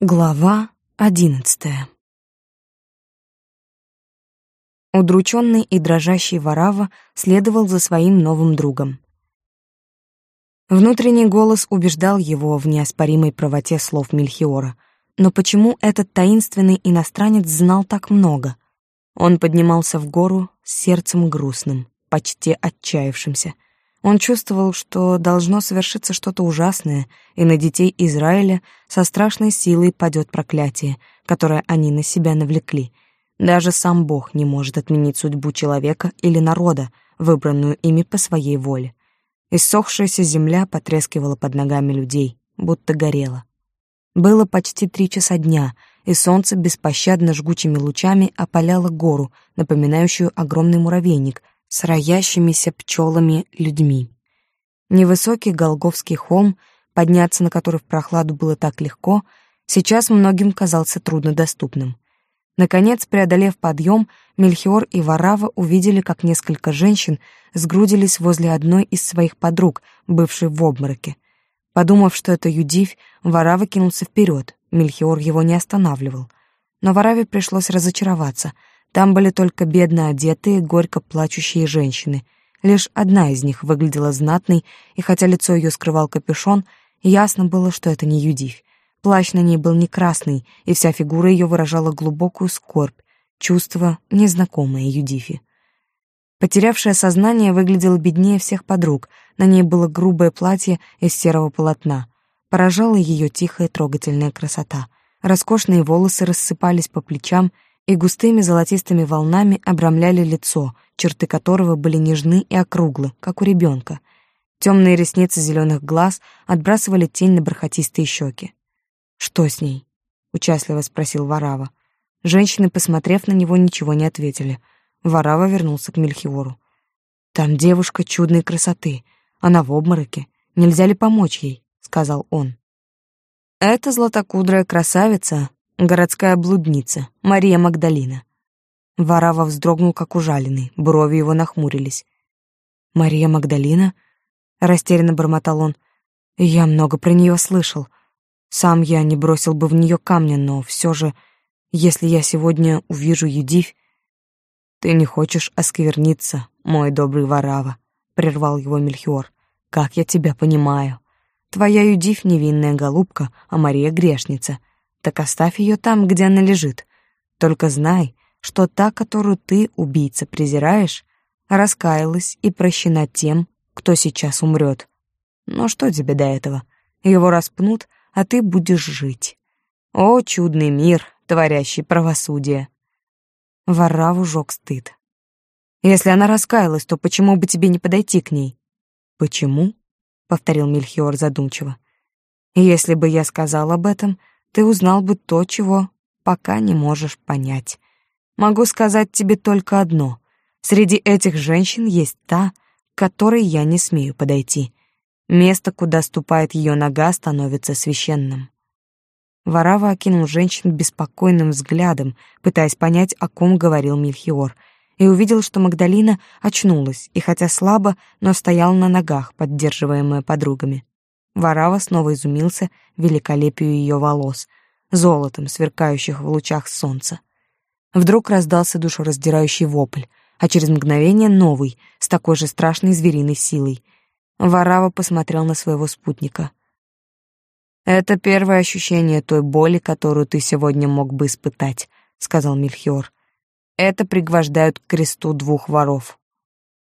Глава одиннадцатая Удрученный и дрожащий Варава следовал за своим новым другом. Внутренний голос убеждал его в неоспоримой правоте слов Мельхиора. Но почему этот таинственный иностранец знал так много? Он поднимался в гору с сердцем грустным, почти отчаявшимся — он чувствовал, что должно совершиться что-то ужасное, и на детей Израиля со страшной силой падет проклятие, которое они на себя навлекли. Даже сам Бог не может отменить судьбу человека или народа, выбранную ими по своей воле. Иссохшаяся земля потрескивала под ногами людей, будто горела. Было почти три часа дня, и солнце беспощадно жгучими лучами опаляло гору, напоминающую огромный муравейник — с роящимися пчелами людьми. Невысокий Голговский холм, подняться на который в прохладу было так легко, сейчас многим казался труднодоступным. Наконец, преодолев подъем, Мельхиор и Варава увидели, как несколько женщин сгрудились возле одной из своих подруг, бывшей в обмороке. Подумав, что это Юдивь, Варава кинулся вперед, Мельхиор его не останавливал. Но Вараве пришлось разочароваться — там были только бедно одетые, горько плачущие женщины. Лишь одна из них выглядела знатной, и хотя лицо ее скрывал капюшон, ясно было, что это не Юдивь. Плащ на ней был не красный, и вся фигура ее выражала глубокую скорбь, чувство, незнакомое Юдифи. Потерявшее сознание выглядела беднее всех подруг, на ней было грубое платье из серого полотна. Поражала ее тихая трогательная красота. Роскошные волосы рассыпались по плечам, и густыми золотистыми волнами обрамляли лицо, черты которого были нежны и округлы, как у ребенка. Темные ресницы зеленых глаз отбрасывали тень на бархатистые щеки. «Что с ней?» — участливо спросил Варава. Женщины, посмотрев на него, ничего не ответили. Варава вернулся к Мельхиору. «Там девушка чудной красоты. Она в обмороке. Нельзя ли помочь ей?» — сказал он. «Это златокудрая красавица Городская блудница, Мария Магдалина. Варава вздрогнул, как ужаленный, брови его нахмурились. «Мария Магдалина?» — растерянно бормотал он. «Я много про нее слышал. Сам я не бросил бы в нее камня, но все же, если я сегодня увижу Юдивь...» «Ты не хочешь оскверниться, мой добрый Варава», — прервал его Мельхиор. «Как я тебя понимаю. Твоя Юдивь — невинная голубка, а Мария — грешница так оставь ее там, где она лежит. Только знай, что та, которую ты, убийца, презираешь, раскаялась и прощена тем, кто сейчас умрет. Но что тебе до этого? Его распнут, а ты будешь жить. О, чудный мир, творящий правосудие!» Вараву жёг стыд. «Если она раскаялась, то почему бы тебе не подойти к ней?» «Почему?» — повторил Мельхиор задумчиво. «Если бы я сказал об этом, ты узнал бы то, чего пока не можешь понять. Могу сказать тебе только одно. Среди этих женщин есть та, к которой я не смею подойти. Место, куда ступает ее нога, становится священным. Варава окинул женщин беспокойным взглядом, пытаясь понять, о ком говорил Мельхиор, и увидел, что Магдалина очнулась, и хотя слабо, но стояла на ногах, поддерживаемая подругами. Варава снова изумился великолепию ее волос, золотом, сверкающих в лучах солнца. Вдруг раздался душераздирающий вопль, а через мгновение новый, с такой же страшной звериной силой. Варава посмотрел на своего спутника. «Это первое ощущение той боли, которую ты сегодня мог бы испытать», — сказал Мельхиор. «Это пригвождают к кресту двух воров».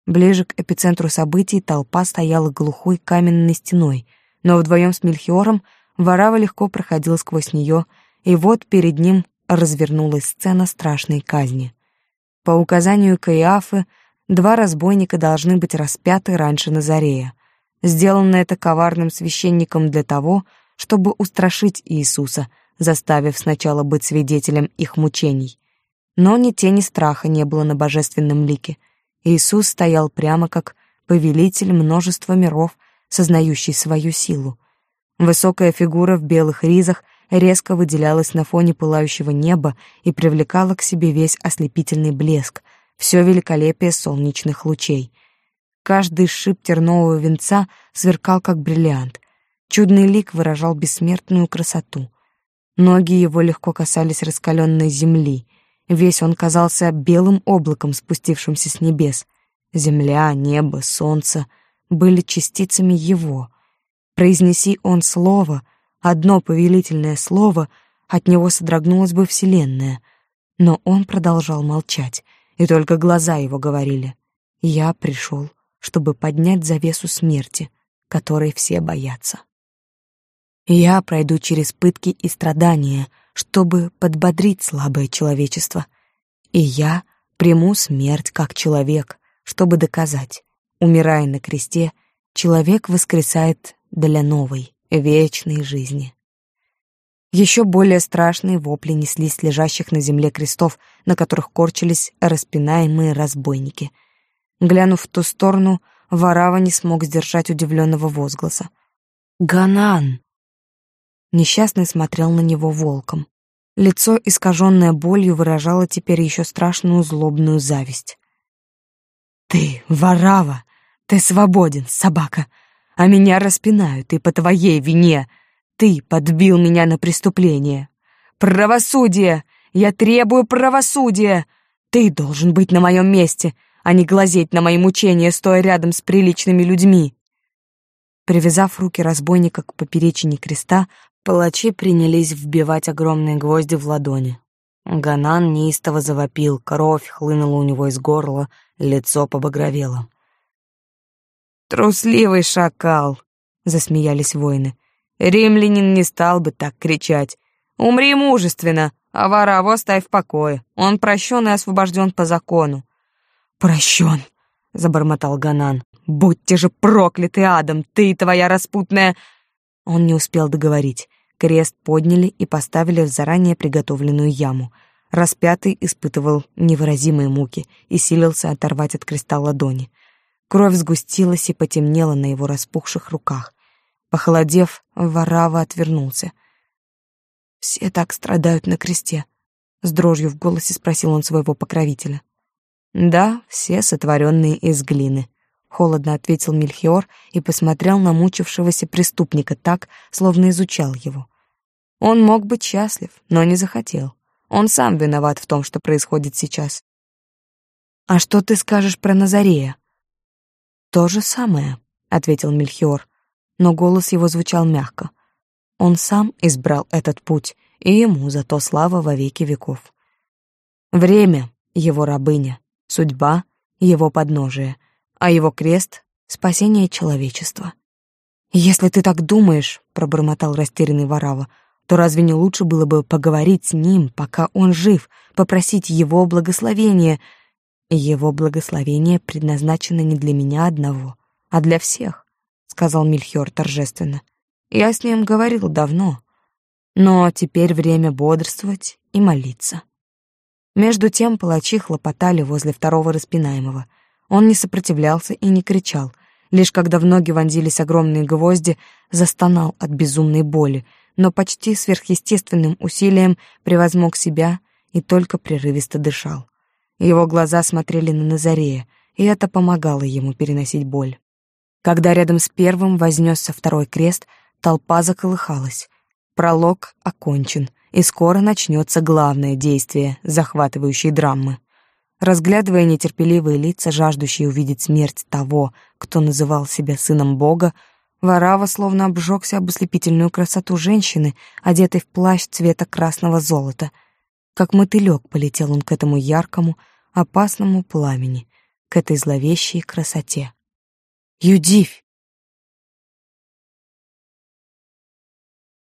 Ближе к эпицентру событий толпа стояла глухой каменной стеной — но вдвоем с Мельхиором Варава легко проходил сквозь нее, и вот перед ним развернулась сцена страшной казни. По указанию Каиафы, два разбойника должны быть распяты раньше Назарея. Сделано это коварным священником для того, чтобы устрашить Иисуса, заставив сначала быть свидетелем их мучений. Но ни тени страха не было на божественном лике. Иисус стоял прямо как повелитель множества миров, сознающий свою силу. Высокая фигура в белых ризах резко выделялась на фоне пылающего неба и привлекала к себе весь ослепительный блеск, все великолепие солнечных лучей. Каждый шип тернового венца сверкал как бриллиант. Чудный лик выражал бессмертную красоту. Ноги его легко касались раскаленной земли. Весь он казался белым облаком, спустившимся с небес. Земля, небо, солнце были частицами его. Произнеси он слово, одно повелительное слово, от него содрогнулась бы вселенная. Но он продолжал молчать, и только глаза его говорили. «Я пришел, чтобы поднять завесу смерти, которой все боятся». Я пройду через пытки и страдания, чтобы подбодрить слабое человечество. И я приму смерть как человек, чтобы доказать, умирая на кресте, человек воскресает для новой, вечной жизни. Еще более страшные вопли неслись лежащих на земле крестов, на которых корчились распинаемые разбойники. Глянув в ту сторону, Варава не смог сдержать удивленного возгласа. «Ганан!» Несчастный смотрел на него волком. Лицо, искаженное болью, выражало теперь еще страшную злобную зависть. «Ты, ворава! Ты свободен, собака! А меня распинают, и по твоей вине! Ты подбил меня на преступление! Правосудие! Я требую правосудия! Ты должен быть на моем месте, а не глазеть на мои мучения, стоя рядом с приличными людьми!» Привязав руки разбойника к поперечине креста, Палачи принялись вбивать огромные гвозди в ладони. Ганан неистово завопил, кровь хлынула у него из горла, лицо побагровело. «Трусливый шакал!» — засмеялись воины. «Римлянин не стал бы так кричать. Умри мужественно, а ворову оставь в покое. Он прощен и освобожден по закону». «Прощен!» — забормотал Ганан. «Будьте же прокляты адом, ты и твоя распутная...» Он не успел договорить. Крест подняли и поставили в заранее приготовленную яму. Распятый испытывал невыразимые муки и силился оторвать от креста ладони. Кровь сгустилась и потемнела на его распухших руках. Похолодев, Варава отвернулся. «Все так страдают на кресте», — с дрожью в голосе спросил он своего покровителя. «Да, все сотворенные из глины», Холодно ответил Мельхиор и посмотрел на мучившегося преступника так, словно изучал его. Он мог быть счастлив, но не захотел. Он сам виноват в том, что происходит сейчас. «А что ты скажешь про Назарея?» «То же самое», — ответил Мельхиор, но голос его звучал мягко. Он сам избрал этот путь, и ему зато слава во веки веков. Время — его рабыня, судьба — его подножие — а его крест — спасение человечества. «Если ты так думаешь», — пробормотал растерянный Варава, «то разве не лучше было бы поговорить с ним, пока он жив, попросить его благословения? Его благословение предназначено не для меня одного, а для всех», — сказал Мильхиор торжественно. «Я с ним говорил давно, но теперь время бодрствовать и молиться». Между тем палачи хлопотали возле второго распинаемого — он не сопротивлялся и не кричал. Лишь когда в ноги вонзились огромные гвозди, застонал от безумной боли, но почти сверхъестественным усилием превозмог себя и только прерывисто дышал. Его глаза смотрели на Назарея, и это помогало ему переносить боль. Когда рядом с первым вознесся второй крест, толпа заколыхалась. Пролог окончен, и скоро начнется главное действие захватывающей драмы. Разглядывая нетерпеливые лица, жаждущие увидеть смерть того, кто называл себя сыном Бога, Варава словно обжегся об ослепительную красоту женщины, одетой в плащ цвета красного золота. Как мотылек полетел он к этому яркому, опасному пламени, к этой зловещей красоте. «Юдивь!»